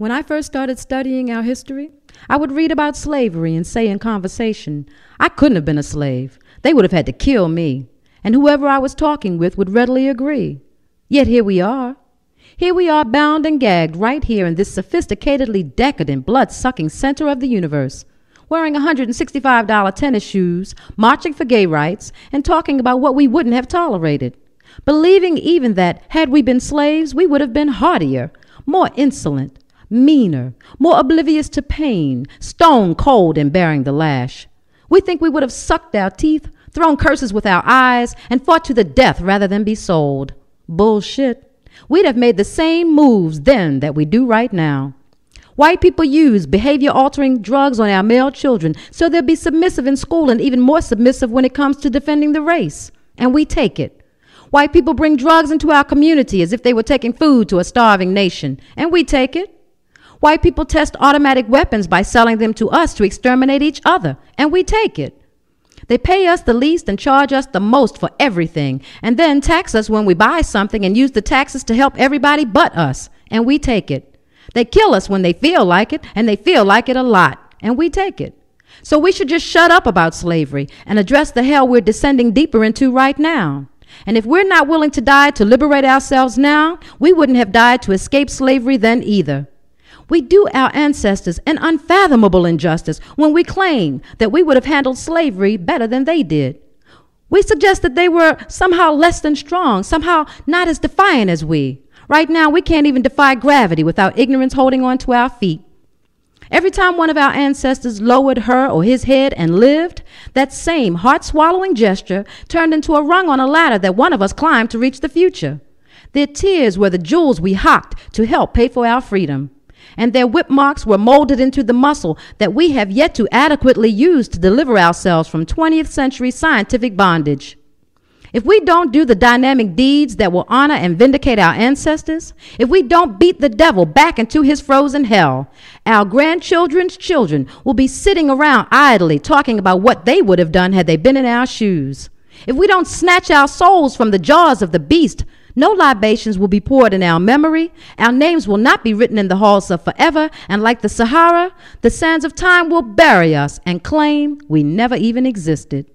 When I first started studying our history, I would read about slavery and say in conversation, I couldn't have been a slave. They would have had to kill me. And whoever I was talking with would readily agree. Yet here we are. Here we are bound and gagged right here in this sophisticatedly decadent, blood sucking center of the universe, wearing $165 tennis shoes, marching for gay rights, and talking about what we wouldn't have tolerated. Believing even that, had we been slaves, we would have been hardier, more insolent, meaner, more oblivious to pain, stone cold in bearing the lash. We think we would have sucked our teeth, thrown curses with our eyes, and fought to the death rather than be sold. Bullshit. We'd have made the same moves then that we do right now. White people use behavior altering drugs on our male children so they'll be submissive in school and even more submissive when it comes to defending the race. And we take it. White people bring drugs into our community as if they were taking food to a starving nation. And we take it. White people test automatic weapons by selling them to us to exterminate each other, and we take it. They pay us the least and charge us the most for everything, and then tax us when we buy something and use the taxes to help everybody but us, and we take it. They kill us when they feel like it, and they feel like it a lot, and we take it. So we should just shut up about slavery and address the hell we're descending deeper into right now. And if we're not willing to die to liberate ourselves now, we wouldn't have died to escape slavery then either. We do our ancestors an unfathomable injustice when we claim that we would have handled slavery better than they did. We suggest that they were somehow less than strong, somehow not as defiant as we. Right now, we can't even defy gravity without ignorance holding on to our feet. Every time one of our ancestors lowered her or his head and lived, that same heart swallowing gesture turned into a rung on a ladder that one of us climbed to reach the future. Their tears were the jewels we hocked to help pay for our freedom and their whip marks were molded into the muscle that we have yet to adequately use to deliver ourselves from 20th century scientific bondage. If we don't do the dynamic deeds that will honor and vindicate our ancestors, if we don't beat the devil back into his frozen hell, our grandchildren's children will be sitting around idly talking about what they would have done had they been in our shoes. If we don't snatch our souls from the jaws of the beast no libations will be poured in our memory. Our names will not be written in the halls of forever. And like the Sahara, the sands of time will bury us and claim we never even existed.